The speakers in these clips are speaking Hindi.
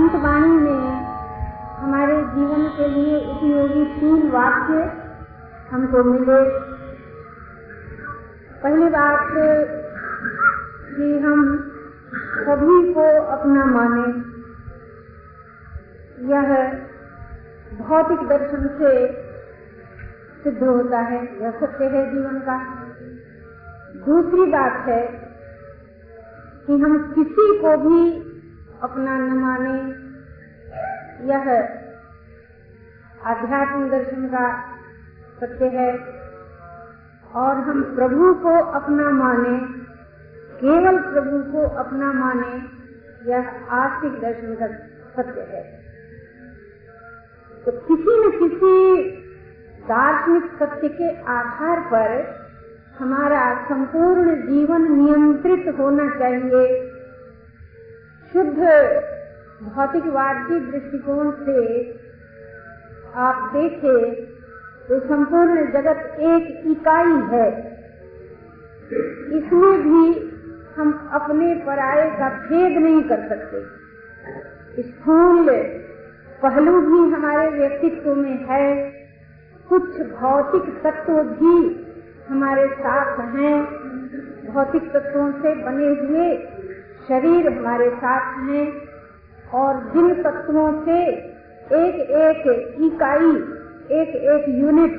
संत वाणी में हमारे जीवन के लिए उपयोगी तीन वाक्य हमको मिले। पहली बात कि हम सभी को अपना माने। यह भौतिक दर्शन से सिद्ध होता है, यह सत्य है जीवन का। दूसरी बात है कि हम किसी को भी अपना न माने यह आध्यात्म दर्शन का सत्य है। और हम प्रभु को अपना माने, केवल प्रभु को अपना माने, यह आर्थिक दर्शन का सत्य है। तो किसी न किसी दार्शनिक सत्य के आधार पर हमारा संपूर्ण जीवन नियंत्रित होना चाहिए। शुद्ध भौतिकवाद दृष्टिकोण से आप देखें तो संपूर्ण जगत एक इकाई है। इसमें भी हम अपने पराये का भेद नहीं कर सकते। स्थूल पहलू भी हमारे व्यक्तित्व में है। कुछ भौतिक तत्व भी हमारे साथ हैं। भौतिक तत्वों से बने हुए शरीर हमारे साथ हैं और जिन तत्वों से एक एक इकाई, एक एक यूनिट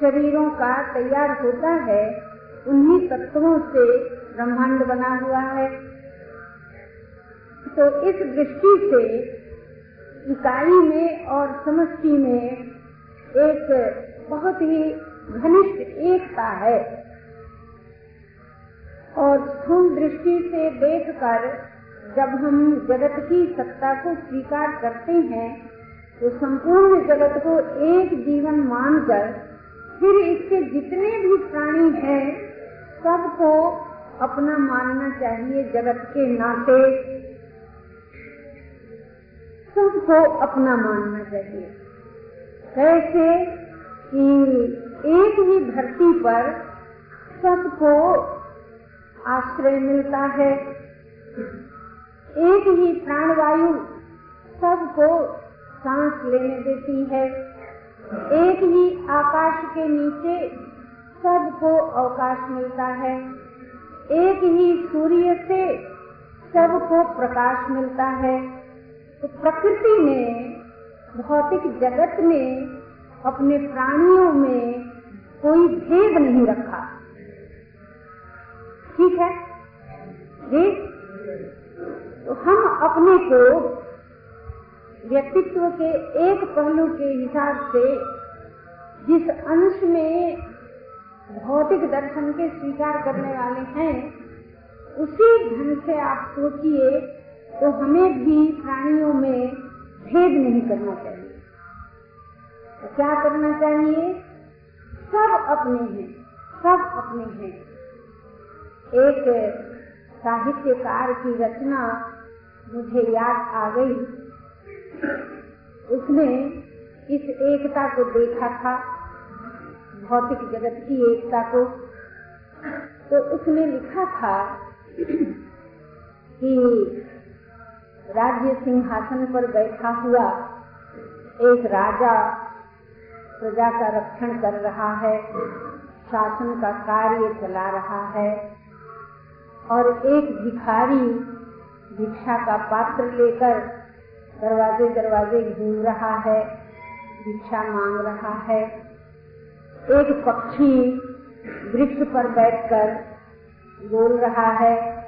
शरीरों का तैयार होता है, उन्हीं तत्वों से ब्रह्मांड बना हुआ है। तो इस दृष्टि से इकाई में और समष्टि में एक बहुत ही घनिष्ठ एकता है। और स्थूल दृष्टि से देखकर जब हम जगत की सत्ता को स्वीकार करते हैं तो संपूर्ण जगत को एक जीवन मानकर, फिर इसके जितने भी प्राणी हैं, सबको अपना मानना चाहिए जगत के नाते। सबको अपना मानना चाहिए। कैसे कि एक ही धरती पर सबको आश्रय मिलता है। एक ही प्राणवायु सबको सांस लेने देती है। एक ही आकाश के नीचे सबको अवकाश मिलता है। एक ही सूर्य से सबको प्रकाश मिलता है। तो प्रकृति ने भौतिक जगत में अपने प्राणियों में कोई भेद नहीं रखा। ठीक है? जी? तो हम अपने को व्यक्तित्व के एक पहलू के हिसाब से जिस अंश में भौतिक दर्शन के स्वीकार करने वाले हैं, उसी ढंग से आप सोचिए तो हमें भी प्राणियों में भेद नहीं करना चाहिए। तो क्या करना चाहिए? सब अपने हैं, सब अपने हैं। एक साहित्यकार की रचना मुझे याद आ गई। उसने इस एकता को देखा था, भौतिक जगत की एकता को। तो उसने लिखा था कि राज्य सिंहासन पर बैठा हुआ एक राजा प्रजा का रक्षण कर रहा है, शासन का कार्य चला रहा है। और एक भिखारी भिक्षा का पात्र लेकर दरवाजे दरवाजे घूम रहा है, भिक्षा मांग रहा है। एक पक्षी वृक्ष पर बैठकर बोल रहा है,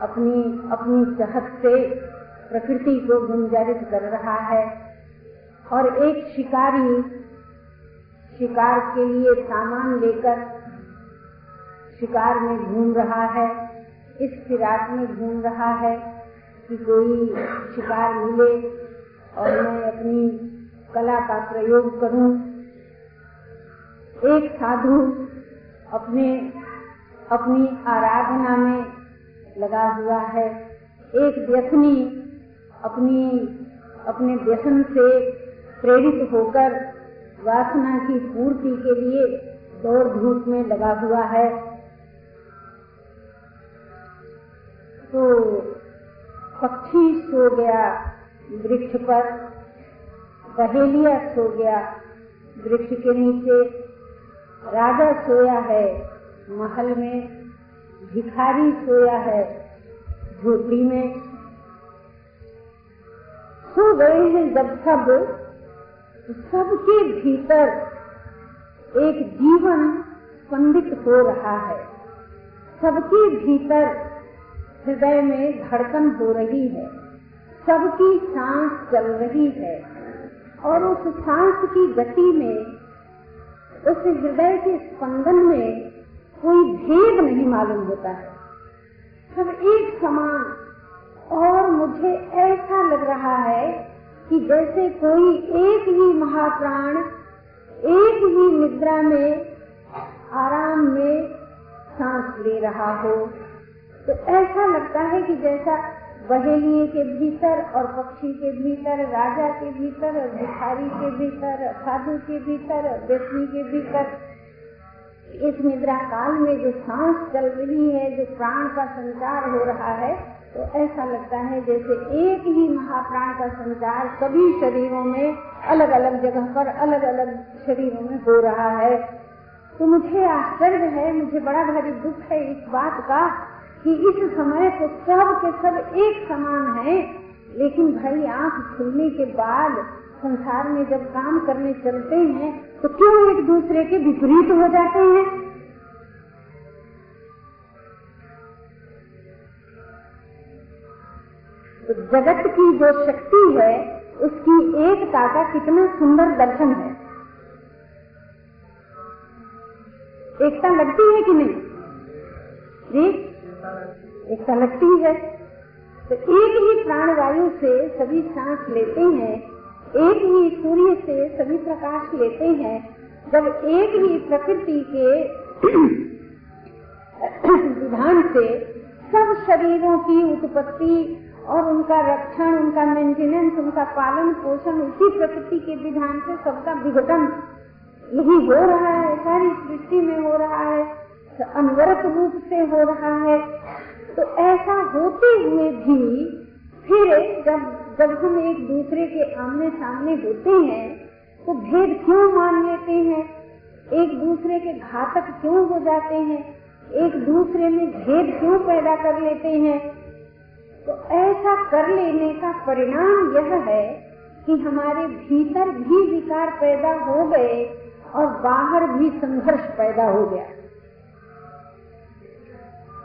अपनी अपनी चहत से प्रकृति को गुंजारित कर रहा है। और एक शिकारी, शिकार के लिए सामान लेकर शिकार में घूम रहा है। इस फिराक में घूम रहा है कि कोई शिकार मिले और मैं अपनी कला का प्रयोग करूँ। एक साधु अपने, अपनी आराधना में लगा हुआ है। एक व्यसनी अपनी, अपने व्यसन से प्रेरित होकर वासना की पूर्ति के लिए दौड़ धूप में लगा हुआ है। तो पक्षी सो गया, वृक्ष पर। पहेलिया सो गया, वृक्ष के नीचे। राजा सोया है, महल में। भिखारी सोया है, झोपड़ी में। सो गए हैं जब सब, सबके भीतर एक जीवन स्पंदित हो रहा है। सबके भीतर हृदय में धड़कन हो रही है। सबकी सांस चल रही है और उस सांस की गति में, उस हृदय के स्पंदन में कोई भेद नहीं मालूम होता है। सब एक समान, और मुझे ऐसा लग रहा है कि जैसे कोई एक ही महाप्राण, एक ही निद्रा में आराम में सांस ले रहा हो। तो ऐसा लगता है कि जैसा बहेलिए के भीतर और पक्षी के भीतर, राजा के भीतर और भिखारी के भीतर, साधु के भीतर और व्यक्ति के भीतर, इस निद्रा काल में जो सांस चल रही है, जो प्राण का संचार हो रहा है तो ऐसा लगता है जैसे एक ही महाप्राण का संचार सभी शरीरों में अलग अलग जगह पर अलग अलग शरीरों में हो रहा है। तो मुझे आश्चर्य है, मुझे बड़ा भारी दुख है इस बात का कि इस समय तो सब के सब एक समान है, लेकिन भाई आँख खुलने के बाद संसार में जब काम करने चलते हैं तो क्यों एक दूसरे के विपरीत हो जाते हैं? तो जगत की जो शक्ति है, उसकी एकता का कितना सुंदर दर्शन है। एकता लगती है कि नहीं? जी एकता लगती है। तो एक ही प्राणवायु से सभी सांस लेते हैं, एक ही सूर्य से सभी प्रकाश लेते हैं, जब एक ही प्रकृति के विधान से सब शरीरों की उत्पत्ति और उनका रक्षण, उनका मेंटेनेंस उनका पालन पोषण उसी प्रकृति के विधान से सबका विघटन यही हो रहा है, सारी सृष्टि में हो रहा है। अनवरत रूप से हो रहा है तो ऐसा होते हुए भी फिर जब जब हम एक दूसरे के आमने सामने होते हैं तो भेद क्यों मान लेते हैं? एक दूसरे के घातक क्यों हो जाते हैं? एक दूसरे में भेद क्यों पैदा कर लेते हैं? तो ऐसा कर लेने का परिणाम यह है कि हमारे भीतर भी विकार पैदा हो गए और बाहर भी संघर्ष पैदा हो गया।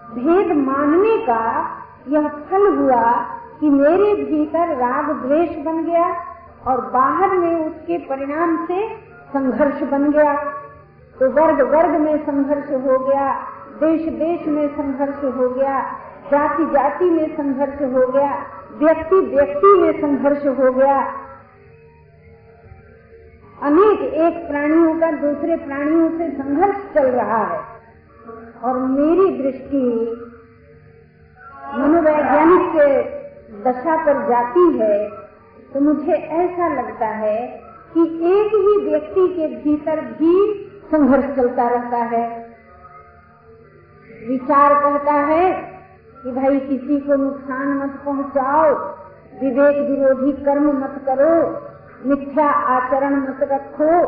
भेद मानने का यह फल हुआ कि मेरे भीतर राग द्वेष बन गया और बाहर में उसके परिणाम से संघर्ष बन गया। तो वर्ग वर्ग में संघर्ष हो गया, देश देश में संघर्ष हो गया, जाति जाति में संघर्ष हो गया, व्यक्ति व्यक्ति में संघर्ष हो गया। अनेक एक प्राणियों का दूसरे प्राणियों से संघर्ष चल रहा है। और मेरी दृष्टि मनोवैज्ञानिक के दशा पर जाती है तो मुझे ऐसा लगता है कि एक ही व्यक्ति के भीतर भी संघर्ष चलता रहता है। विचार कहता है कि भाई किसी को नुकसान मत पहुंचाओ, विवेक विरोधी कर्म मत करो, मिथ्या आचरण मत रखो।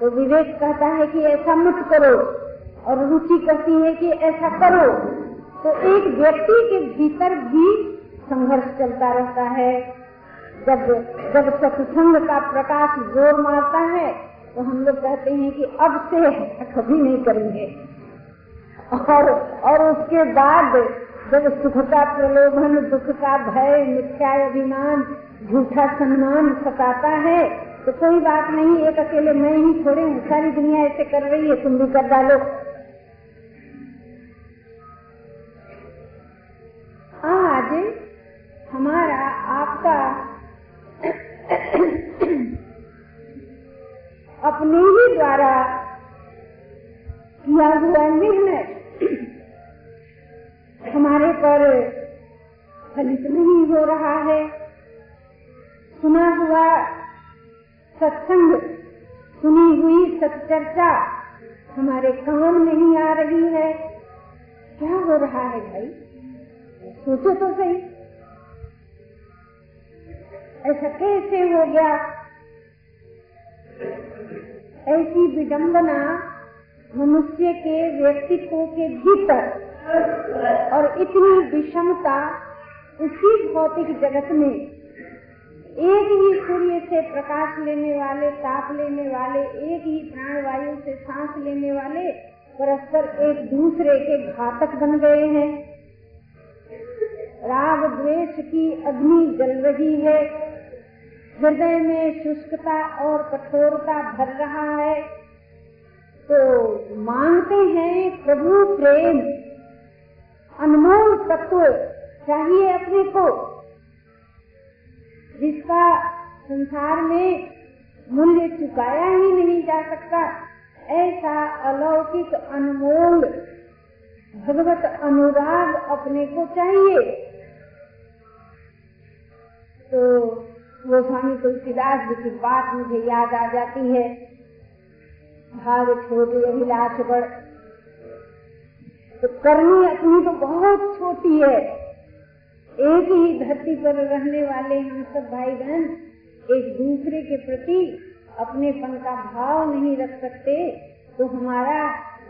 तो विवेक कहता है कि ऐसा मत करो। और रुचि कहती है कि ऐसा करो। तो एक व्यक्ति के भीतर भी संघर्ष चलता रहता है। जब जब सत्संग का प्रकाश ज़ोर मारता है तो हम लोग कहते हैं कि अब से कभी नहीं करेंगे। और और उसके बाद जब सुख का प्रलोभन, दुख का भय, मिथ्या अभिमान, झूठा सम्मान सताता है तो कोई बात नहीं, एक अकेले मैं ही छोड़े सारी दुनिया ऐसे कर रही है, तुम भी कर डालो। आज हमारा आपका अपने ही द्वारा किया हुआ निर्णय। हमारे पर फलित नहीं हो रहा है। सुना हुआ सत्संग, सुनी हुई सत्चर्चा हमारे काम नहीं आ रही है। क्या हो रहा है भाई? सोचो तो सही ऐसा कैसे हो गया ऐसी विडंबना मनुष्य के व्यक्तित्व के भीतर और इतनी विषमता उसी भौतिक जगत में एक ही सूर्य से प्रकाश लेने वाले ताप लेने वाले एक ही प्राणवायु से सांस लेने वाले परस्पर एक दूसरे के घातक बन गए हैं राग द्वेष की अग्नि जल रही है। हृदय में शुष्कता और कठोरता भर रहा है। तो मांगते हैं प्रभु प्रेम। अनमोल तत्व चाहिए अपने को। जिसका संसार में मूल्य चुकाया ही नहीं जा सकता, ऐसा अलौकिक अनमोल, भगवत अनुराग अपने को चाहिए। तो वो स्वामी तुलसीदास जी की बात मुझे याद आ जाती है। भाग छोटे अभिलाष तो करनी अपनी तो बहुत छोटी है। एक ही धरती पर रहने वाले हम सब भाई बहन एक दूसरे के प्रति अपनेपन का भाव नहीं रख सकते तो हमारा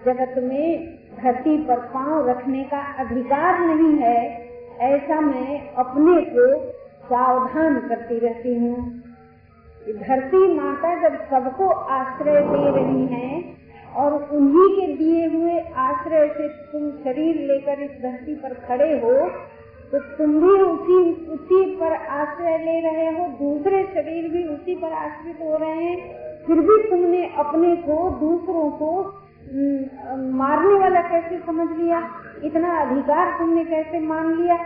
जगत में धरती पर पाँव रखने का अधिकार नहीं है। ऐसा मैं अपने को सावधान करती रहती हूँ। धरती माता जब सबको आश्रय दे रही है और उन्हीं के दिए हुए आश्रय से तुम शरीर लेकर इस धरती पर खड़े हो तो तुम भी उसी उसी पर आश्रय ले रहे हो, दूसरे शरीर भी उसी पर आश्रित हो रहे हैं। फिर भी तुमने अपने को, दूसरों को मारने वाला कैसे समझ लिया? इतना अधिकार तुमने कैसे मान लिया?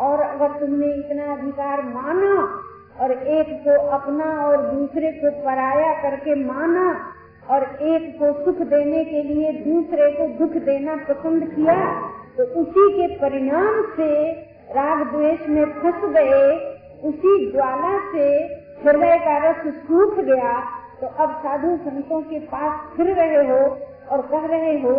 और अगर तुमने इतना अधिकार माना और एक को अपना और दूसरे को पराया करके माना और एक को सुख देने के लिए दूसरे को दुख देना पसंद किया तो उसी के परिणाम से राग द्वेष में फंस गए, उसी ज्वाला से हृदय का रस सूख गया तो अब साधु संतों के पास फिर रहे हो और कह रहे हो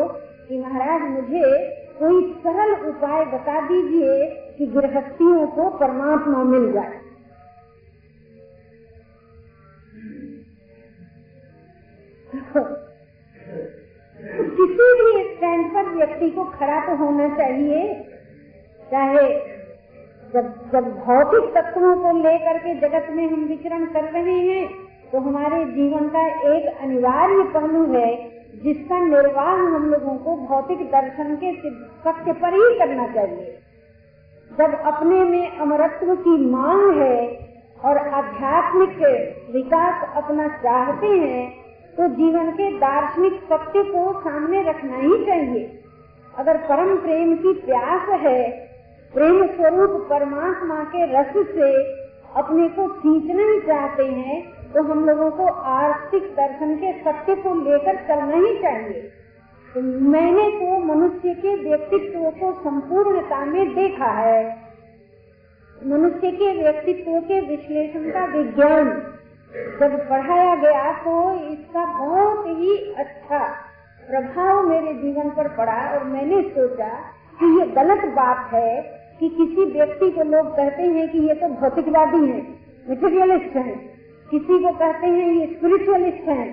कि महाराज, मुझे कोई सरल उपाय बता दीजिए कि गृहस्थियों को परमात्मा मिल जाए। किसी भी स्टैंड पर व्यक्ति को खड़ा तो होना चाहिए, चाहे जब जब भौतिक तत्वों को लेकर के जगत में हम विचरण कर रहे हैं तो हमारे जीवन का एक अनिवार्य पहलू है जिसका निर्वाह हम लोगों को भौतिक दर्शन के सत्य पर ही करना चाहिए। जब अपने में अमरत्व की मांग है और आध्यात्मिक विकास अपना चाहते हैं तो जीवन के दार्शनिक सत्य को सामने रखना ही चाहिए। अगर परम प्रेम की प्यास है, प्रेम स्वरूप परमात्मा के रस से अपने को खींचना ही चाहते हैं तो हम लोगों को आर्थिक दर्शन के सत्य को लेकर चलना ही चाहिए। तो मैंने तो मनुष्य के व्यक्तित्व को संपूर्णता में देखा है। मनुष्य के व्यक्तित्व के विश्लेषण का विज्ञान जब पढ़ाया गया तो इसका बहुत ही अच्छा प्रभाव मेरे जीवन पर पड़ा और मैंने सोचा कि ये गलत बात है कि किसी व्यक्ति को लोग कहते हैं कि ये तो भौतिकवादी है मेटेरियलिस्ट है। किसी को कहते हैं ये स्पिरिचुअलिस्ट है।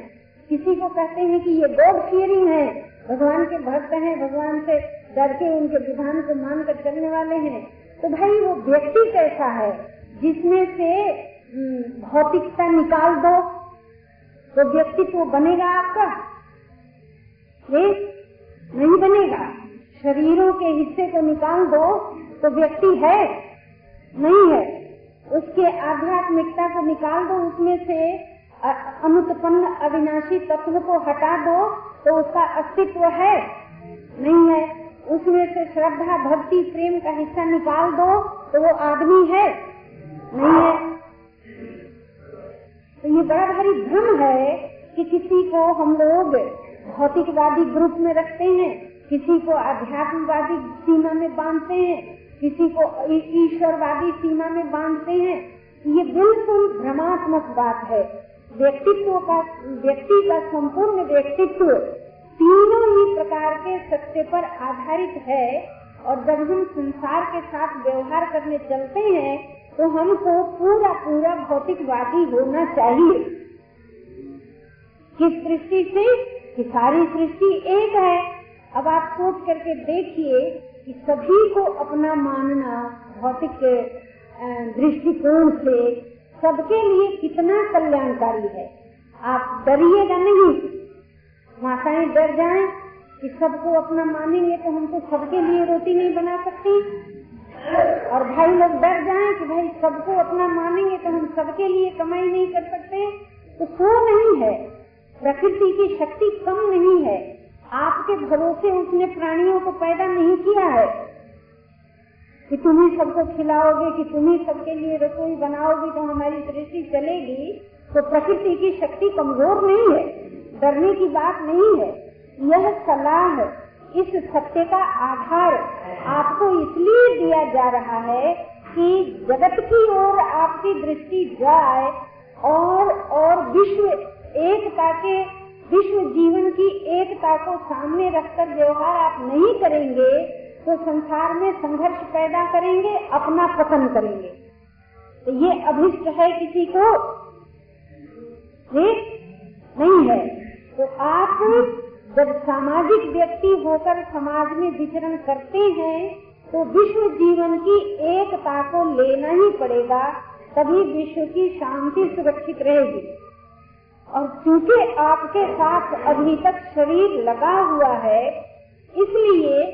किसी को कहते हैं कि ये गॉड फियरिंग है। भगवान के भक्त हैं, भगवान से डर के उनके विधान को मान कर चलने वाले हैं। तो भाई वो व्यक्ति कैसा है? जिसमें से भौतिकता निकाल दो। तो व्यक्तित्व बनेगा आपका? ये नहीं बनेगा। शरीरों के हिस्से को निकाल दो तो व्यक्ति है? नहीं है। उसके आध्यात्मिकता को निकाल दो, उसमें से अनुत्पन्न अविनाशी तत्व को हटा दो तो उसका अस्तित्व है। नहीं है, उसमें से श्रद्धा, भक्ति, प्रेम का हिस्सा निकाल दो तो वो आदमी है। नहीं है। तो ये बड़ा भारी भ्रम है कि किसी को हम लोग भौतिकवादी ग्रुप में रखते हैं, किसी को अध्यात्मवादी सीमा में बांधते हैं किसी को ईश्वरवादी सीमा में बांधते हैं, ये बिल्कुल भ्रमात्मक बात है। व्यक्तित्व का, व्यक्ति का संपूर्ण व्यक्तित्व तीनों ही प्रकार के सत्य पर आधारित है और जब हम संसार के साथ व्यवहार करने चलते हैं तो हमको पूरा पूरा भौतिकवादी होना चाहिए। किस दृष्टि से? कि सारी सृष्टि एक है। अब आप सोच करके देखिए कि सभी को अपना मानना, भौतिक दृष्टिकोण से सबके लिए कितना कल्याणकारी है। आप डरिएगा नहीं। माताएँ डर जाएँ कि सबको अपना मानेंगे तो हम तो सबके लिए रोटी नहीं बना सकती। और भाई लोग डर जाएँ कि भाई सबको अपना मानेंगे तो हम सबके लिए कमाई नहीं कर सकते। तो सो नहीं है। प्रकृति की शक्ति कम नहीं है। आपके भरोसे उसने प्राणियों को पैदा नहीं किया है कि तुम ही सबको खिलाओगे, कि तुम ही सबके लिए रसोई बनाओगी तो हमारी सृष्टि चलेगी तो प्रकृति की शक्ति कमज़ोर नहीं है, डरने की बात नहीं है। यह सलाह इस सत्य का आधार आपको इसलिए दिया जा रहा है कि जगत की ओर आपकी दृष्टि जाए और और विश्व एकता के विश्व जीवन की एकता को सामने रखकर व्यवहार आप नहीं करेंगे तो संसार में संघर्ष पैदा करेंगे, अपना पतन करेंगे। तो ये अभिष्ट है किसी को? ठीक नहीं है। तो आप जब सामाजिक व्यक्ति होकर समाज में विचरण करते हैं तो विश्व जीवन की एकता को लेना ही पड़ेगा, तभी विश्व की शांति सुरक्षित रहेगी। और क्योंकि आपके साथ अभी तक शरीर लगा हुआ है, इसलिए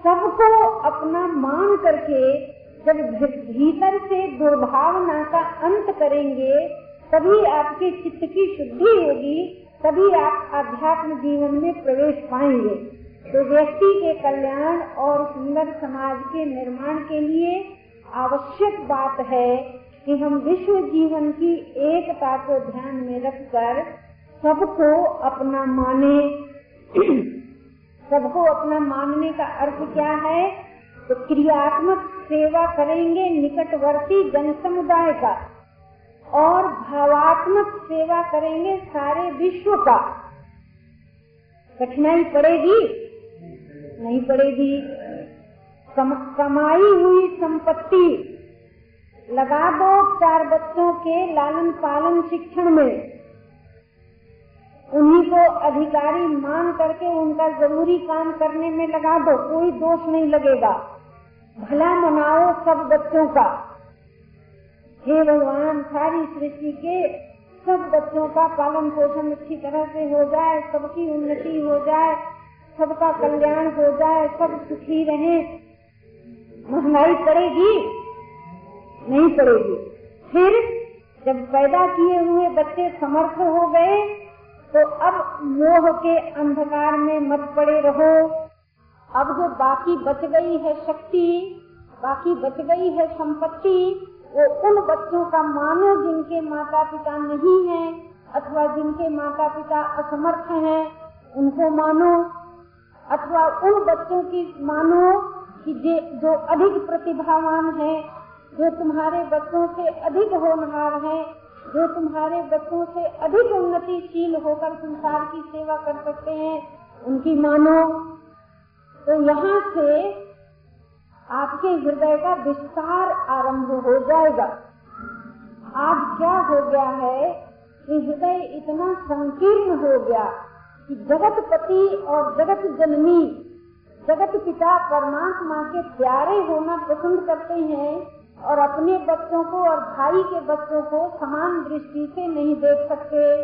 सबको अपना मान करके जब भीतर से दुर्भावना का अंत करेंगे, तभी आपके चित्त की शुद्धि होगी, तभी आप आध्यात्म जीवन में प्रवेश पाएँगे। तो व्यक्ति के कल्याण और सुंदर समाज के निर्माण के लिए आवश्यक बात है कि हम विश्व जीवन की एकता को ध्यान में रखकर सबको अपना माने। सबको अपना मानने का अर्थ क्या है? तो क्रियात्मक सेवा करेंगे निकटवर्ती जन समुदाय का और भावात्मक सेवा करेंगे सारे विश्व का। कठिनाई पड़ेगी? नहीं पड़ेगी। कम, कमाई हुई संपत्ति लगा दो चार बच्चों के लालन पालन शिक्षण में। उन्हीं को अधिकारी मान करके उनका ज़रूरी काम करने में लगा दो, कोई दोष नहीं लगेगा। भला मनाओ सब बच्चों का। हे भगवान, सारी सृष्टि के सब बच्चों का पालन पोषण अच्छी तरह से हो जाए, सबकी उन्नति हो जाए, सबका कल्याण हो जाए, सब सुखी रहे। महँगाई पड़ेगी। नहीं पड़ेगी। फिर जब पैदा किए हुए बच्चे समर्थ हो गए तो अब मोह के अंधकार में मत पड़े रहो। अब जो बाकी बच गई है शक्ति, बाकी बच गई है संपत्ति, वो उन बच्चों का मानो जिनके माता पिता नहीं हैं अथवा जिनके माता पिता असमर्थ हैं, उनको मानो। अथवा उन बच्चों की मानो कि जो अधिक प्रतिभावान है जो तुम्हारे बच्चों से अधिक होनहार हैं, जो तुम्हारे बच्चों से अधिक उन्नतिशील होकर संसार की सेवा कर सकते हैं उनकी मानो तो यहाँ से आपके हृदय का विस्तार आरंभ हो जाएगा। आज क्या हो गया है कि हृदय इतना संकीर्ण हो गया कि जगत पति और जगत जननी जगत पिता परमात्मा के प्यारे होना पसंद करते हैं और अपने बच्चों को और भाई के बच्चों को समान दृष्टि से नहीं देख सकते।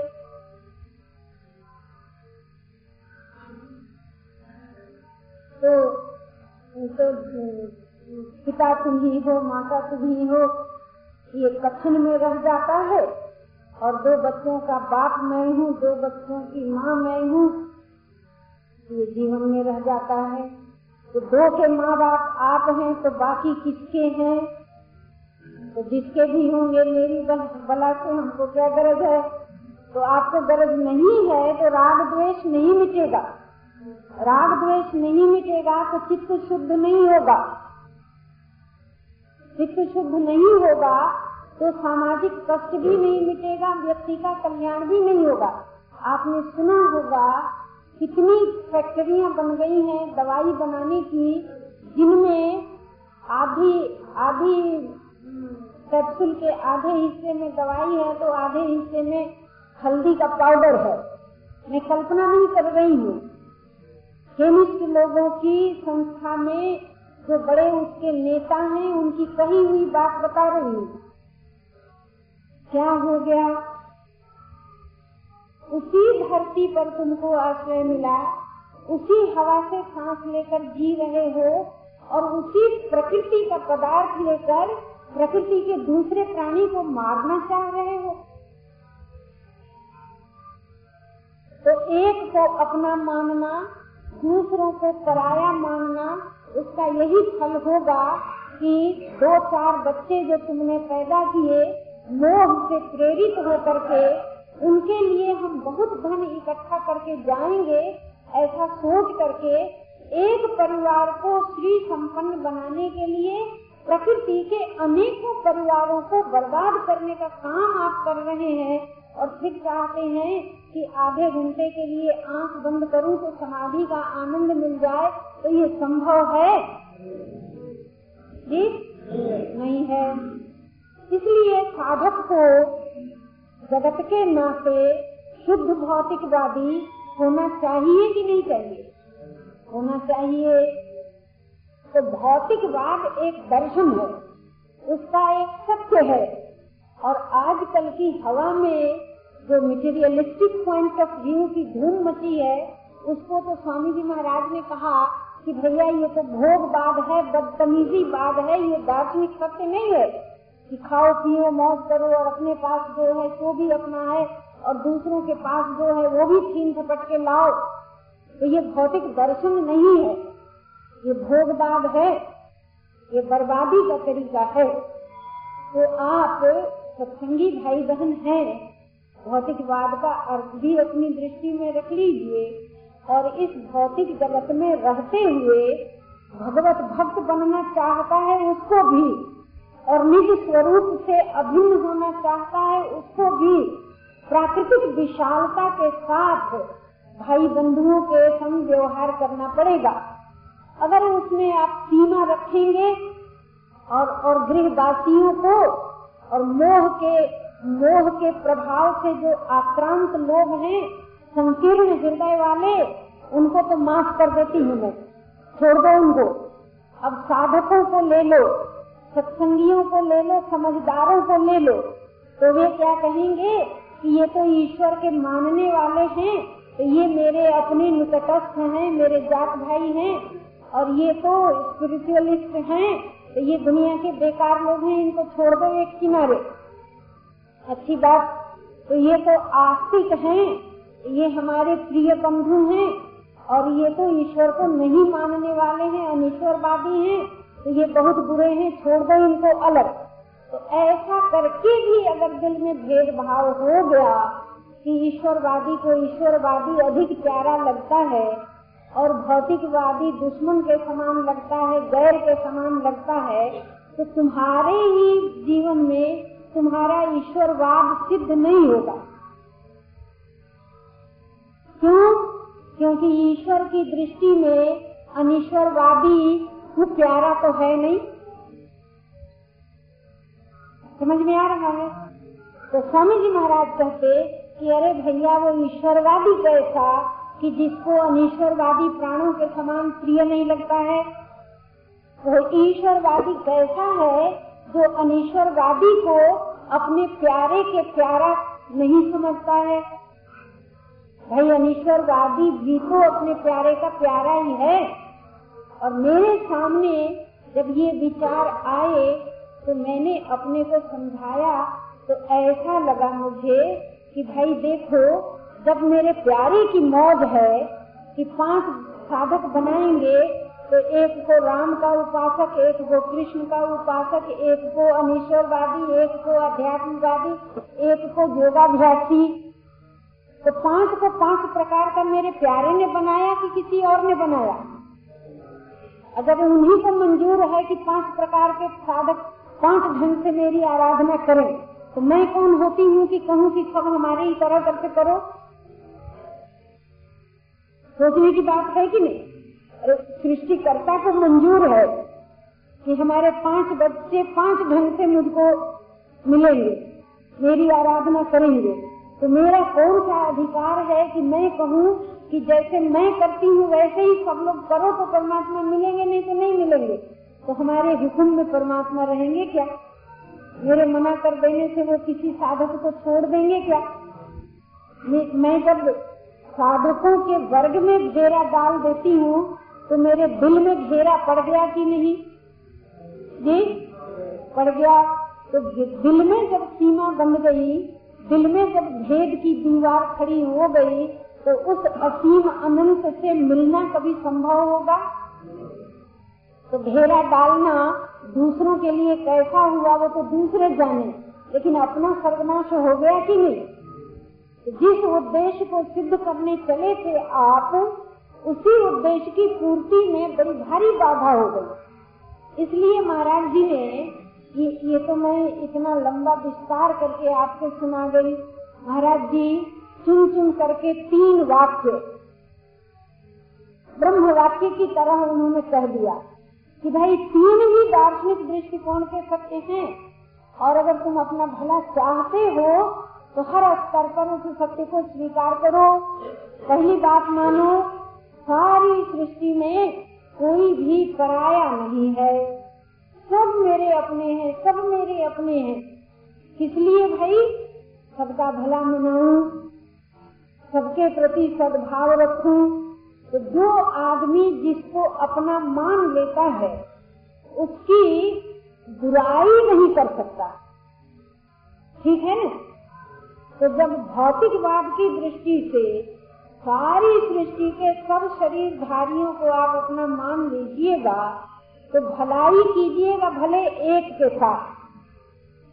तो, तो पिता तुम ही हो माता तुम ही हो ये कथन में रह जाता है। और दो बच्चों का बाप मैं हूँ दो बच्चों की माँ मैं हूँ ये जीवन में रह जाता है। तो दो के माँ बाप आप हैं तो बाकी किसके हैं? तो जिसके भी होंगे, मेरी बला से हमको क्या गरज है? तो आपको गरज नहीं है तो राग द्वेष नहीं मिटेगा। राग द्वेष नहीं मिटेगा तो चित्त शुद्ध नहीं होगा। चित्त शुद्ध नहीं होगा तो सामाजिक कष्ट भी नहीं मिटेगा, व्यक्ति का कल्याण भी नहीं होगा। आपने सुना होगा कितनी फैक्ट्रियाँ बन गई हैं दवाई बनाने की, जिनमें आधी आधी कैप्सूल के आधे हिस्से में दवाई है तो आधे हिस्से में हल्दी का पाउडर है। मैं कल्पना नहीं कर रही हूँ। केमिस्ट लोगों की संस्था में जो बड़े उसके नेता हैं, उनकी कही हुई बात बता रही हूँ। क्या हो गया? उसी धरती पर तुमको आश्रय मिला, उसी हवा से सांस लेकर जी रहे हो, और उसी प्रकृति का पदार्थ लेकर प्रकृति के दूसरे प्राणी को मारना चाह रहे हो? तो एक को अपना मानना, दूसरों को पराया मानना, उसका यही फल होगा कि दो चार बच्चे जो तुमने पैदा किए, मोह से प्रेरित होकर के, उनके लिए हम बहुत धन इकट्ठा करके जाएँगे, ऐसा सोच करके एक परिवार को श्री संपन्न बनाने के लिए प्रकृति के अनेकों परिवारों को बर्बाद करने का काम आप कर रहे हैं और फिर चाहते हैं कि आधे घंटे के लिए आँख बंद करूँ तो समाधि का आनंद मिल जाए तो ये संभव है? जी? नहीं है। इसलिए साधक को जगत के नाते शुद्ध भौतिकवादी होना चाहिए कि नहीं चाहिए? होना चाहिए। तो भौतिकवाद एक दर्शन है, उसका एक सत्य है। और आजकल की हवा में जो मटेरियलिस्टिक पॉइंट ऑफ़ व्यू की धूम मची है, उसको तो स्वामी जी महाराज ने कहा कि भैया, ये तो भोगवाद है, बदतमीजी बाद है, ये दार्शनिक सत्य नहीं है कि खाओ, पियो, मौज करो और अपने पास जो है वो भी अपना है और दूसरों के पास जो है वो भी छीन झपट के लाओ। तो ये भौतिक दर्शन नहीं है। ये भोगदाग है, ये बर्बादी का तरीका है। तो आप सत्संगी भाई बहन हैं, भौतिकवाद का अर्थ भी अपनी दृष्टि में रख लीजिए और इस भौतिक जगत में रहते हुए भगवत भक्त बनना चाहता है उसको भी और निज स्वरूप से अभिन्न होना चाहता है उसको भी। प्राकृतिक विशालता के साथ भाई बंधुओं के संग व्यवहार करना पड़ेगा। अगर उसमें आप सीमा रखेंगे और और गृहवासियों को और मोह के मोह के प्रभाव से जो आक्रांत लोग हैं, संकीर्ण हृदय वाले, उनको तो माफ़ कर देती हूँ मैं। छोड़ दो उनको। अब साधकों को ले लो, सत्संगियों को ले लो, समझदारों को ले लो। तो वे क्या कहेंगे कि ये तो ईश्वर के मानने वाले हैं तो ये मेरे अपने निकटस्थ हैं, मेरे जात भाई हैं और ये तो स्पिरिचुअलिस्ट हैं तो ये दुनिया के बेकार लोग हैं, इनको छोड़ दो एक किनारे। अच्छी बात तो ये तो आस्तिक हैं, ये हमारे प्रिय बंधु हैं, और ये तो ईश्वर को नहीं मानने वाले हैं अनिश्वरवादी हैं तो ये बहुत बुरे हैं, छोड़ दो इनको अलग। तो ऐसा करके भी अगर दिल में भेदभाव हो गया, कि ईश्वरवादी को ईश्वरवादी अधिक प्यारा लगता है और भौतिकवादी दुश्मन के समान लगता है, गैर के समान लगता है तो तुम्हारे ही जीवन में तुम्हारा ईश्वरवाद सिद्ध नहीं होगा। क्यों? क्योंकि ईश्वर की दृष्टि में अनिश्वरवादी, वो प्यारा तो है नहीं। समझ में आ रहा है? तो स्वामी जी महाराज कहते कि, अरे भैया, वो ईश्वरवादी कैसा? कि जिसको अनिश्वरवादी प्राणों के समान प्रिय नहीं लगता है, वो ईश्वरवादी कैसा है जो अनिश्वरवादी को अपने प्यारे के प्यारा नहीं समझता है? भाई अनिश्वरवादी भी तो अपने प्यारे का प्यारा ही है। और मेरे सामने जब ये विचार आए तो मैंने अपने को समझाया तो ऐसा लगा मुझे कि भाई देखो जब मेरे प्यारे की मौज है कि पाँच साधक बनाएँगे तो एक को राम का उपासक, एक को कृष्ण का उपासक, एक को अनिश्वरवादी एक को अध्यात्मवादी, एक को योगाभ्यासी। तो पाँच को पाँच प्रकार का मेरे प्यारे ने बनाया कि किसी और ने बनाया? अगर उन्हीं को मंजूर है कि पाँच प्रकार के साधक पाँच ढंग से मेरी आराधना करें तो मैं कौन होती हूँ कि कहूँ कि सब हमारे ही तरह करके करो? सोचने की बात है कि नहीं? सृष्टिकर्ता को मंजूर है कि हमारे पाँच बच्चे पाँच ढंग से मुझको मिलेंगे, मेरी आराधना करेंगे। तो मेरा कौन सा अधिकार है कि मैं कहूँ कि जैसे मैं करती हूँ, वैसे ही सब लोग करो तो परमात्मा मिलेंगे, नहीं तो नहीं मिलेंगे। तो हमारे हुक्म में परमात्मा रहेंगे क्या? मेरे मना कर देने से वो किसी साधक को छोड़ देंगे क्या? मैं जब साधकों के वर्ग में घेरा डाल देती हूँ तो मेरे दिल में घेरा पड़ गया कि नहीं? जी? पड़ गया। तो दिल में जब सीमा बन गई, दिल में जब भेद की दीवार खड़ी हो गई तो उस असीम अनंत से मिलना कभी संभव होगा? तो घेरा डालना दूसरों के लिए कैसा हुआ वो तो दूसरे जाने, लेकिन अपना सर्वनाश हो गया कि नहीं? जिस उद्देश्य को सिद्ध करने चले थे आप उसी उद्देश्य की पूर्ति में बड़ी भारी बाधा हो गई। इसलिए महाराज जी ने ये, ये तो मैं इतना लंबा विस्तार करके आपको सुना गई। महाराज जी चुन चुन करके तीन वाक्य। ब्रह्म वाक्य की तरह उन्होंने कह दिया कि भाई तीन ही दार्शनिक दृष्टिकोण के सत्य हैं और अगर तुम अपना भला चाहते हो तो हर स्तर पर उस सत्य को स्वीकार करो। पहली बात मानो, सारी सृष्टि में कोई भी पराया नहीं है। सब मेरे अपने हैं, सब मेरे अपने हैं। इसलिए भाई, सबका भला मनाऊ, सबके प्रति सद्भाव रखूँ। तो जो आदमी जिसको अपना मान लेता है, उसकी बुराई नहीं कर सकता। ठीक है ना? तो जब भौतिकवाद की दृष्टि से, सारी सृष्टि के सब शरीर धारियों को आप अपना मान लीजिएगा तो भलाई कीजिएगा भले एक के साथ।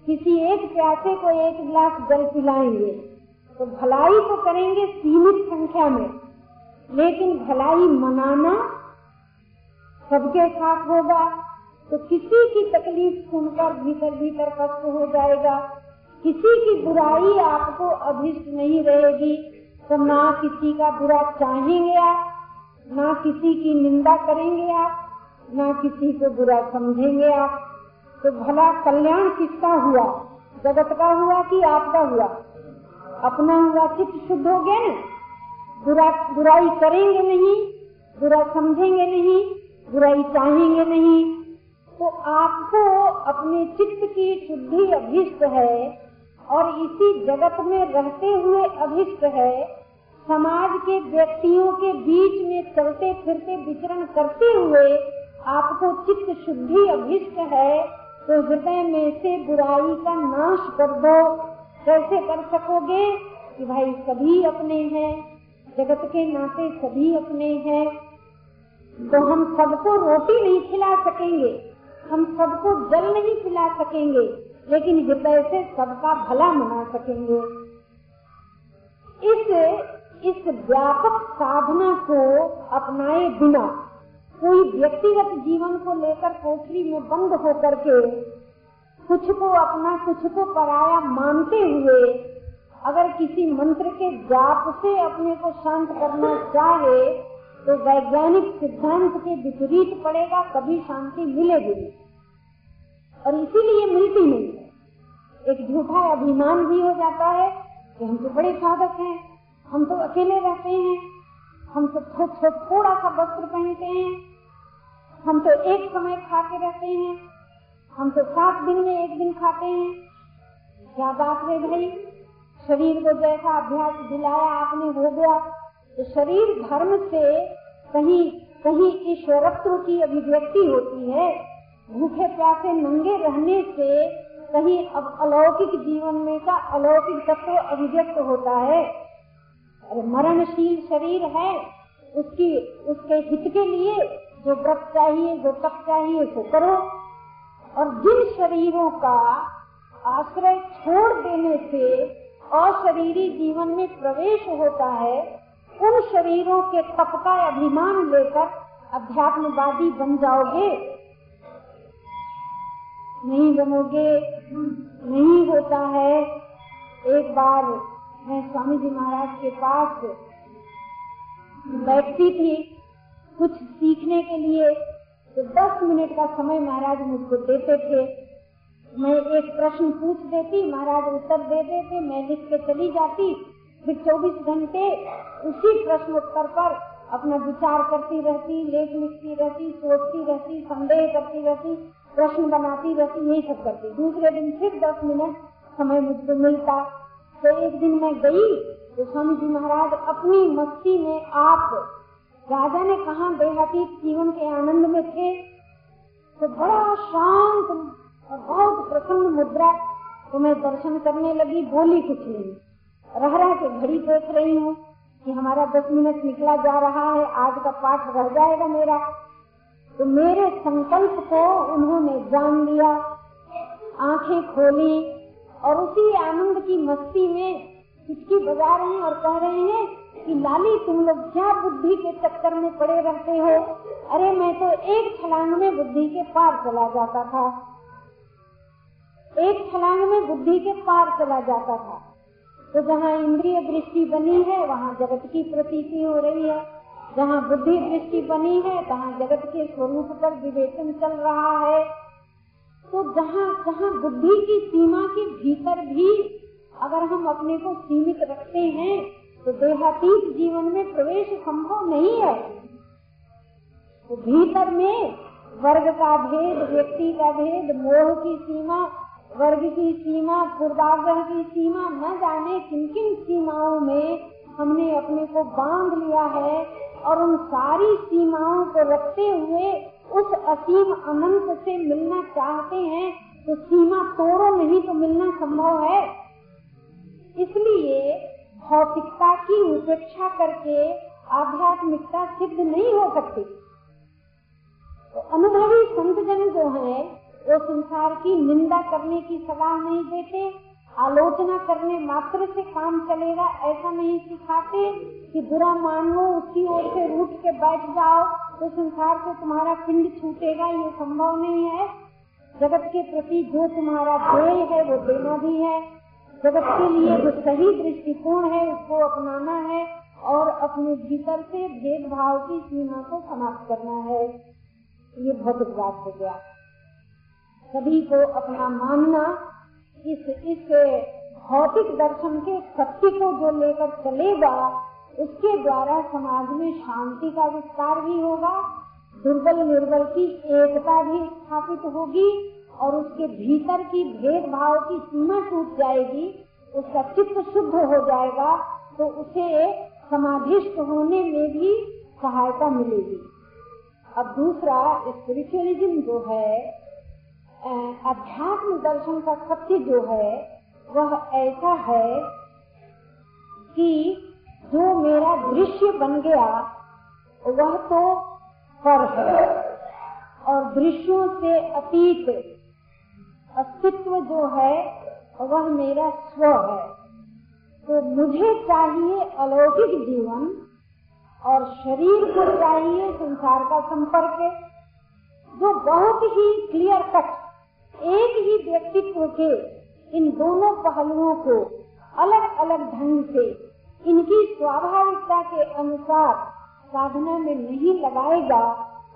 किसी एक प्यासे को एक गिलास जल पिलाएँगे तो भलाई तो करेंगे सीमित संख्या में, लेकिन भलाई मनाना सबके साथ होगा तो किसी की तकलीफ़ सुनकर भीतर भीतर कष्ट हो जाएगा। किसी की बुराई आपको अभिष्ट नहीं रहेगी तो ना किसी का बुरा चाहेंगे आप, ना किसी की निंदा करेंगे आप, ना किसी को बुरा समझेंगे आप। तो भला कल्याण किसका हुआ? जगत का हुआ कि आपका हुआ? अपना हुआ चित्त शुद्ध हो गया ना? बुरा, बुराई करेंगे नहीं, बुरा समझेंगे नहीं, बुराई चाहेंगे नहीं। तो आपको अपने चित्त की शुद्धि अभिष्ट है और इसी जगत में रहते हुए अभिष्ट है, समाज के व्यक्तियों के बीच में चलते फिरते विचरण करते हुए आपको चित्त शुद्धि अभिष्ट है तो हृदय में से बुराई का नाश कर दो। कैसे कर सकोगे कि भाई सभी अपने हैं? जगत के नाते सभी अपने हैं। तो हम सबको रोटी नहीं खिला सकेंगे, हम सबको जल नहीं खिला सकेंगे। लेकिन हृदय से सबका भला मना सकेंगे। इस इस व्यापक साधना को अपनाए बिना, कोई व्यक्तिगत जीवन को लेकर कोठरी में बंद होकर के, कुछ को अपना, कुछ को पराया मानते हुए, अगर किसी मंत्र के जाप से अपने को शांत करना चाहे तो वैज्ञानिक सिद्धांत के विपरीत पड़ेगा कभी शांति मिलेगी। और इसीलिए मिलती नहीं। एक झूठा अभिमान भी हो जाता है कि हम तो बड़े साधक हैं, हम तो अकेले रहते हैं, हम तो थोड़ा सा वस्त्र पहनते हैं, हम तो एक समय खा के रहते हैं, हम तो सात दिन में एक दिन खाते हैं। क्या बात है भाई? शरीर को जैसा अभ्यास दिलाया आपने हो गया तो शरीर धर्म से कहीं कहीं ईश्वरत्व की अभिव्यक्ति होती है। भूखे प्यासे नंगे रहने से कहीं अब अलौकिक जीवन में का अलौकिक तत्व अभिव्यक्त होता है। मरणशील शरीर है, उसकी, उसके हित के लिए जो व्रत चाहिए, जो तप चाहिए, वो करो। और जिन शरीरों का आश्रय छोड़ देने से अशरीरी जीवन में प्रवेश होता है, उन शरीरों के तप का अभिमान लेकर अध्यात्मवादी बन जाओगे। नहीं बनोगे नहीं होता है, एक बार मैं स्वामी जी महाराज के पास बैठती थी कुछ सीखने के लिए तो दस मिनट का समय महाराज मुझको देते थे। मैं एक प्रश्न पूछ देती, महाराज उत्तर दे देते, मैं लिख के चली जाती। फिर 24 घंटे उसी प्रश्न उत्तर पर अपना विचार करती रहती, लेख लिखती रहती, सोचती रहती, संदेह करती रहती। प्रश्न बनाती रहती यही सब करती। दूसरे दिन फिर दस मिनट समय मुझको मिलता। तो एक दिन मैं गई तो स्वामी जी महाराज अपनी मस्ती में आप, राजा ने कहा देहाती जीवन के आनंद में थे। तो बड़ा शांत और बहुत प्रसन्न मुद्रा तो मैं दर्शन करने लगी, बोली कुछ नहीं। रह रह के घड़ी देख रही हूँ कि हमारा दस मिनट निकला जा रहा है, आज का पाठ रह जाएगा मेरा। तो मेरे संकल्प को उन्होंने जान लिया, आँखें खोली और उसी आनंद की मस्ती में इसकी बजा रहे हैं और कह रहे हैं कि लाली, तुम लोग क्या बुद्धि के चक्कर में पड़े रहते हो? अरे, मैं तो एक छलांग में बुद्धि के पार चला जाता था। एक छलांग में बुद्धि के पार चला जाता था। तो जहाँ इंद्रिय दृष्टि बनी है, वहाँ जगत की प्रतीति हो रही है। जहाँ बुद्धि दृष्टि बनी है तहाँ जगत के स्वरूप पर विवेचन चल रहा है। तो जहाँ जहाँ बुद्धि की सीमा के भीतर भी अगर हम अपने को सीमित रखते हैं तो देहातीत जीवन में प्रवेश संभव नहीं है। तो भीतर में वर्ग का भेद, व्यक्ति का भेद, मोह की सीमा, वर्ग की सीमा, पूर्वाग्रह की सीमा, न जाने किन किन सीमाओं में हमने अपने को बाँध लिया है। और उन सारी सीमाओं को रखते हुए उस असीम अनंत से मिलना चाहते हैं तो सीमा तोड़ो, नहीं तो मिलना संभव है। इसलिए भौतिकता की उपेक्षा करके आध्यात्मिकता सिद्ध नहीं हो सकती। तो अनुभवी संत जन जो है, वो संसार की निंदा करने की सलाह नहीं देते आलोचना करने मात्र से काम चलेगा, ऐसा नहीं सिखाते कि बुरा मान उसकी ओर से रूट के बैठ जाओ तो संसार से तुम्हारा पिंड छूटेगा, ये संभव नहीं है। जगत के प्रति जो तुम्हारा देय है, वो देना भी है। जगत के लिए जो सही दृष्टिकोण है, उसको अपनाना है और अपने भीतर से भेदभाव की सीमा को समाप्त करना है। ये भौतिक बात हो। गया सभी को अपना मानना इस इस भौतिक दर्शन के सत्य को जो लेकर चलेगा, उसके द्वारा समाज में शांति का विस्तार भी होगा, दुर्बल निर्बल की एकता भी स्थापित होगी, और उसके भीतर की भेदभाव की सीमा टूट जाएगी, उसका चित्त शुद्ध हो जाएगा तो उसे समाधिष्ट होने में भी सहायता मिलेगी। अब दूसरा स्पिरिचुअलिज्म जो है अध्यात्म दर्शन का सत्य जो है, वह ऐसा है कि जो मेरा दृश्य बन गया, वह तो पर है। और दृश्यों से अतीत, अस्तित्व जो है, वह मेरा स्व है। तो मुझे चाहिए अलौकिक जीवन, और शरीर को चाहिए संसार का संपर्क, जो बहुत ही क्लियर कट एक ही व्यक्तित्व के इन दोनों पहलुओं को अलग अलग ढंग से, इनकी स्वाभाविकता के अनुसार साधना में नहीं लगाएगा,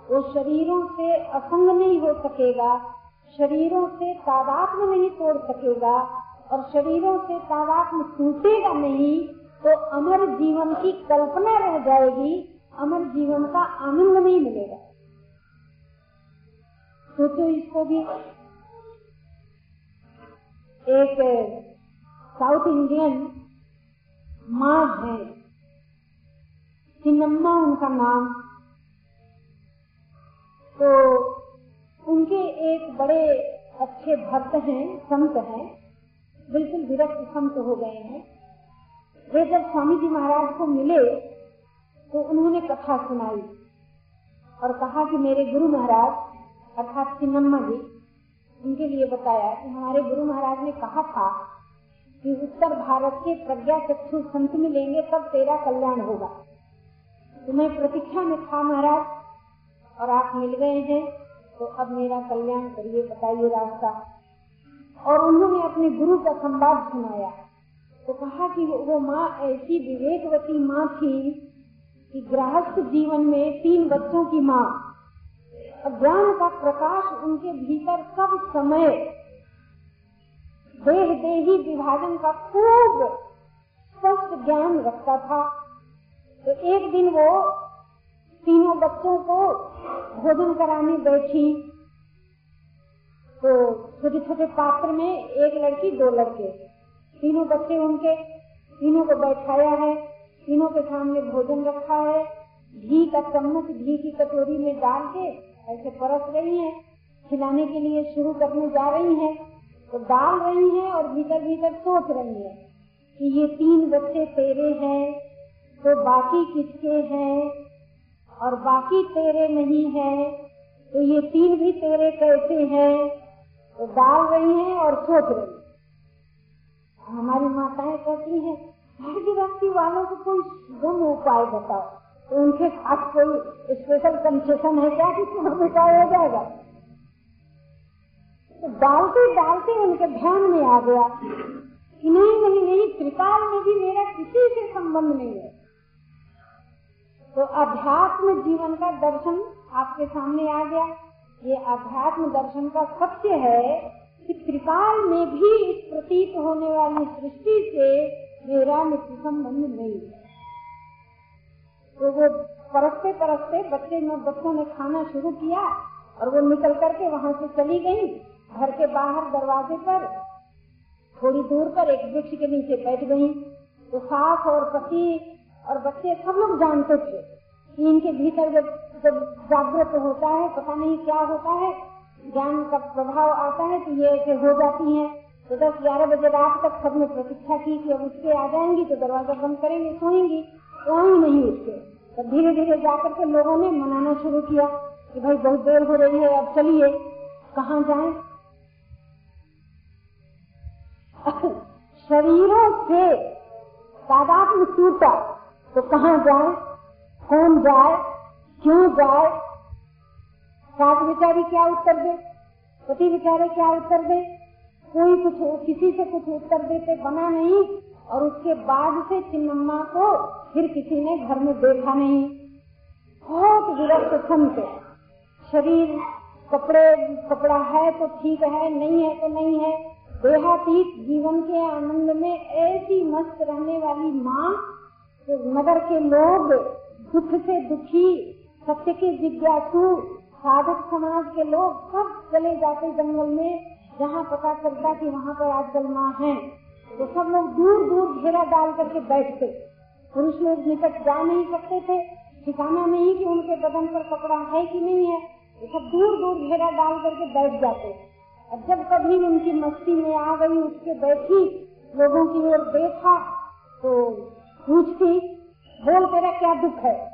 वो शरीरों से असंग नहीं हो सकेगा, शरीरों से तादात्म नहीं तोड़ सकेगा और शरीरों से तादात्म टूटेगा नहीं तो अमर जीवन की कल्पना रह जाएगी, अमर जीवन का आनंद नहीं मिलेगा। सोचो इसको भी। एक साउथ इंडियन माँ है। चिन्नम्मा उनका नाम। तो उनके एक बड़े अच्छे भक्त हैं, संत हैं। बिल्कुल विरक्त संत हो गए हैं। वे जब स्वामी जी महाराज को मिले तो उन्होंने कथा सुनाई और कहा कि मेरे गुरु महाराज, अर्थात चिन्नम्मा जी उनके लिए बताया कि हमारे गुरु महाराज ने कहा था कि उत्तर भारत के प्रज्ञा चक्षु संत मिलेंगे, तब तेरा कल्याण होगा। तो मैं प्रतीक्षा में था महाराज, और आप मिल गए हैं तो अब मेरा कल्याण करिए, बताइए रास्ता। और उन्होंने अपने गुरु का संवाद सुनाया। तो कहा कि वो माँ ऐसी विवेकवती माँ थी कि गृहस्थ जीवन में तीन बच्चों की माँ ज्ञान का प्रकाश उनके भीतर सब समय देह देही विभाजन का खूब स्पष्ट ज्ञान रखता था। तो एक दिन वो तीनों बच्चों को भोजन कराने बैठी। तो छोटे छोटे पात्र में एक लड़की, दो लड़के। तीनों बच्चे उनके, तीनों को बैठाया है, तीनों के सामने भोजन रखा है। घी का चम्मच, घी की कटोरी में डाल के ऐसे परस रही है, खिलाने के लिए शुरू करने जा रही है तो डाल रही है और भीतर भीतर सोच रही है कि ये तीन बच्चे तेरे हैं तो बाकी किसके हैं और बाकी तेरे नहीं है तो ये तीन भी तेरे कैसे हैं? तो डाल रही हैं और सोच रही है। हमारी माताएँ कहती हैं गृहस्थी वालों को कोई गुम उपाय बताओ। तो उनके साथ कोई स्पेशल कंसेशन है क्या कि तुम्हें उपाय हो जाएगा। तो डालते डालते उनके ध्यान में आ गया कि नहीं नहीं नहीं, त्रिकाल में भी मेरा किसी से संबंध नहीं है। तो अध्यात्म जीवन का दर्शन आपके सामने आ गया। ये अध्यात्म दर्शन का सत्य है कि त्रिकाल में भी इस प्रतीत होने वाली सृष्टि से मेरा नित्य संबंध नहीं है। तो वो परसते परसते बच्चे में बच्चों ने खाना शुरू किया और वो निकल करके वहाँ से चली गई, घर के बाहर दरवाजे पर। थोड़ी दूर पर एक वृक्ष के नीचे बैठ गई। तो सास और पति और बच्चे सब लोग जानते थे। कि इनके भीतर जब जब जागृत होता है, पता नहीं क्या होता है, ज्ञान का प्रभाव आता है तो ये ऐसे हो जाती है। तो दस ग्यारह बजे रात तक सबने प्रतीक्षा की कि अब उसके आ जाएँगी तो दरवाज़ा बंद करेंगे, सोएँगी। आई नहीं उसके तो धीरे धीरे जाकर के लोगों ने मनाना शुरू किया कि भाई बहुत देर हो रही है, अब चलिए। कहाँ जाए? शरीरों से तादाद में टूटा तो कहाँ जाए? कौन जाए? क्यों जाए? सास बेचारी क्या उत्तर दे? पति बेचारे क्या उत्तर दे? कोई कुछ किसी से कुछ उत्तर देते बना नहीं। और उसके बाद से चिन्नम्मा को फिर किसी ने घर में देखा नहीं। बहुत विरक्त थे शरीर, कपड़े, कपड़ा है तो ठीक है, नहीं है तो नहीं है। देहातीत जीवन के आनंद में ऐसी मस्त रहने वाली माँ तो नगर के लोग दुख से दुखी, सत्य के जिज्ञासु, साधक समाज के लोग सब चले जाते जंगल में, जहाँ पता चलता कि वहाँ पर आजकल माँ है। तो सब लोग दूर दूर घेरा डाल करके बैठते। पुरुष लोग निकट जा नहीं सकते थे। ठिकाना नहीं कि उनके बदन पर कपड़ा है कि नहीं है। तो सब दूर दूर घेरा डाल करके बैठ जाते। और जब कभी उनकी मस्ती में आ गई उठ के बैठी, लोगों की ओर देखा तो पूछती, बोल, तेरा क्या दुख है?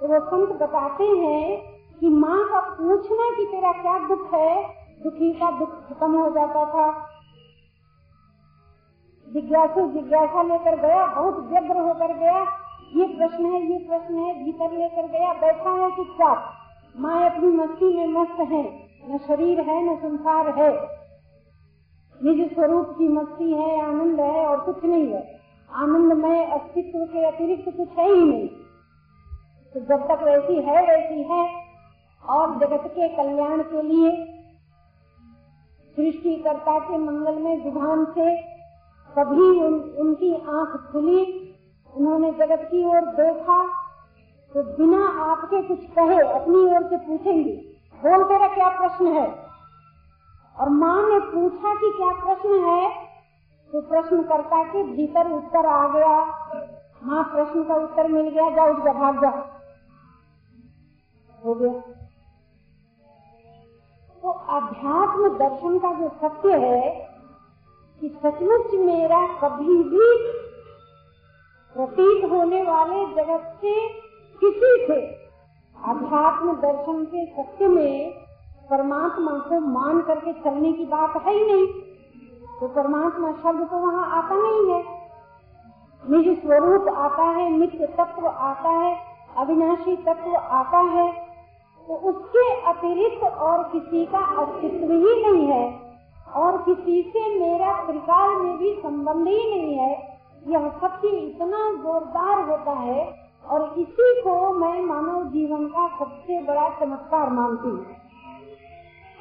तो वो संत बताते हैं कि माँ का पूछना कि तेरा क्या दुख है, दुखी का दुख खत्म हो जाता था। जिज्ञासु, जिज्ञासा लेकर गया, बहुत व्यग्र होकर गया। ये प्रश्न है, ये प्रश्न है, भीतर लेकर गया, बैठा है चुपचाप। माँ अपनी मस्ती में मस्त है, न शरीर है, न संसार है। निज स्वरूप की मस्ती है, आनंद है और कुछ नहीं है। आनंद में अस्तित्व के अतिरिक्त कुछ है ही नहीं। तो जब तक वैसी है वैसी है। और जगत के कल्याण के लिए सृष्टिकर्ता के मंगल में विधान से कभी उन, उनकी आँख खुली उन्होंने जगत की ओर देखा तो बिना आपके कुछ कहे अपनी ओर से पूछेंगे बोल तेरा क्या प्रश्न है? और माँ ने पूछा कि क्या प्रश्न है तो प्रश्न करता के भीतर उत्तर आ गया। माँ प्रश्न का उत्तर मिल गया जा उठ जा भाग जा। हो गया। तो अध्यात्म दर्शन का जो सत्य है कि सचमुच मेरा कभी भी प्रतीत होने वाले जगत से किसी से अध्यात्म दर्शन के सत्य में परमात्मा को मान करके चलने की बात है ही नहीं। तो परमात्मा शब्द तो वहाँ आता नहीं है। निज स्वरूप आता है, नित्य तत्व आता है, अविनाशी तत्व आता है। तो उसके अतिरिक्त और किसी का अस्तित्व ही नहीं है। और किसी से मेरा त्रिकाल में भी संबंध ही नहीं है। यह सत्य इतना जोरदार होता है और इसी को मैं मानव जीवन का सबसे बड़ा चमत्कार मानती हूँ।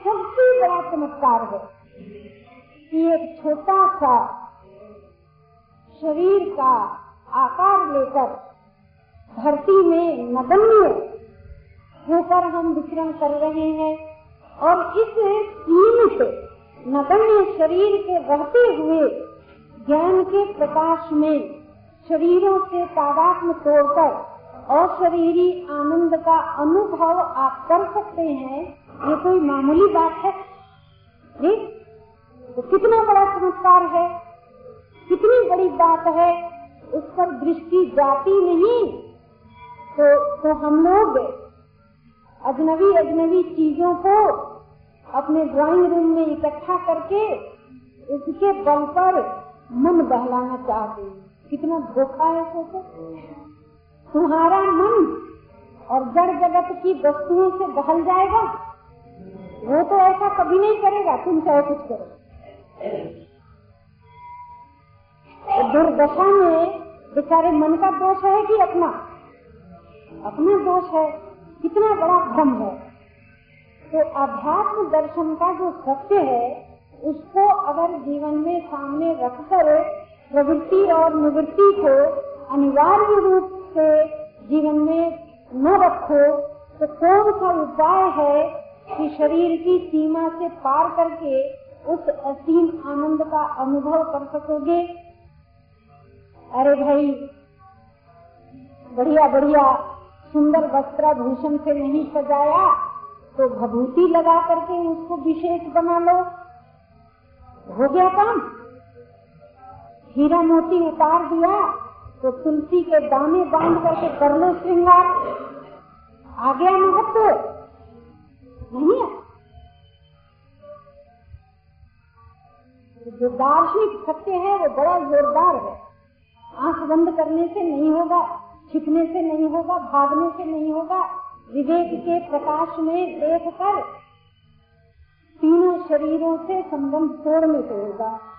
सबसे बड़ा चमत्कार है। कि एक छोटा सा शरीर का आकार लेकर धरती में नगण्य होकर हम विचरण कर रहे हैं और इस सीमित नगण्य शरीर के रहते हुए, ज्ञान के प्रकाश में, शरीरों से तादात्म तोड़कर अशरीरी आनंद का अनुभव आप कर सकते हैं, ये कोई मामूली बात है? ठीक तो कितना बड़ा चमत्कार है? कितनी बड़ी बात है? उस पर दृष्टि जाती नहीं। तो तो हम लोग अजनबी अजनबी चीज़ों को अपने ड्राइंग रूम में इकट्ठा करके उसके बल पर मन बहलाना चाहते हैं। कितना धोखा है सोचो तुम्हारा मन और जड़ जगत की वस्तुओं से बहल जाएगा। वो तो ऐसा कभी नहीं करेगा, तुम चाहे कुछ करो। तो दुर्दशा में बेचारे मन का दोष है कि अपना? अपना दोष है। कितना बड़ा भ्रम है। तो अध्यात्म दर्शन का जो सत्य है, उसको अगर जीवन में सामने रखकर प्रवृत्ति और निवृत्ति को अनिवार्य रूप से जीवन में न रखो तो कौन सा उपाय है कि शरीर की सीमा से पार करके उस असीम आनंद का अनुभव कर सकोगे? अरे भाई बढ़िया बढ़िया सुंदर वस्त्राभूषण से नहीं सजाया तो भभूति लगा करके उसको विशेष बना लो। हो गया काम। हीरा मोती उतार दिया तो तुलसी के दाने बाँध करके कर लो श्रृंगार। आ गया महत्व। नहीं है? जो दार्शनिक सत्य है, वो बड़ा जोरदार है। आँख बंद करने से नहीं होगा, छिपने से नहीं होगा, भागने से नहीं होगा। विवेक के प्रकाश में देखकर तीनों शरीरों से संबंध तोड़ने से होगा।